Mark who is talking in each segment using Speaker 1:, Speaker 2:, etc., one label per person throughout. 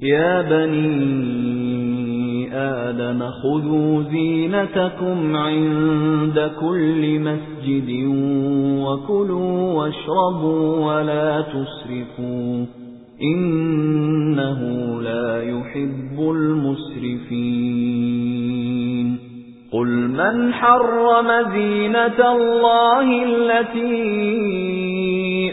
Speaker 1: يا بني آدم خذوا زينتكم عند كل مسجد وكلوا واشربوا ولا تسرفوا إنه لا يحب المسرفين. قل من حرم زينة الله التي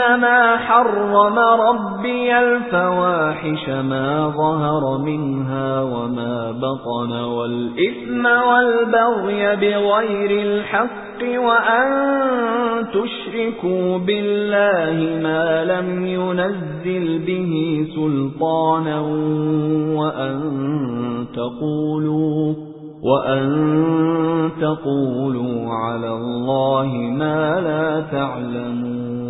Speaker 1: إنما حرم ربي الفواحش ما ظهر منها وما بطن والإثم والبغي بغير الحق وأن تشركوا بالله ما لم ينزل به سلطانا وأن تقولوا وأن تقولوا على الله ما لا تعلمون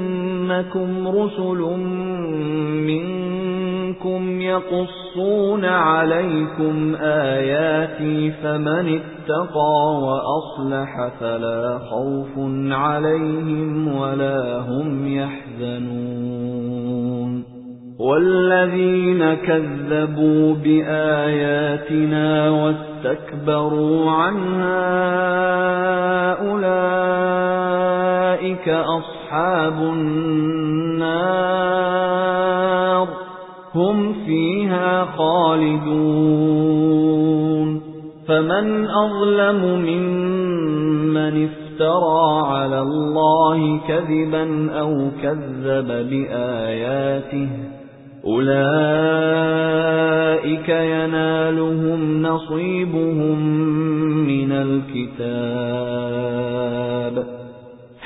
Speaker 1: يأتينكم رسل منكم يقصون عليكم آياتي فمن اتقى وأصلح فلا خوف عليهم ولا هم يحزنون والذين كذبوا بآياتنا واستكبروا عنها أولئك أصحاب النار. هم فيها خالدون. فمن أظلم ممن افترى على الله كذبا أو كذب بآياته أولئك ينالهم نصيبهم من الكتاب.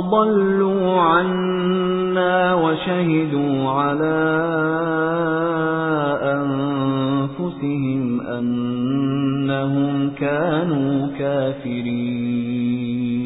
Speaker 1: ضلوا عنا وشهدوا على أنفسهم أنهم كانوا كافرين.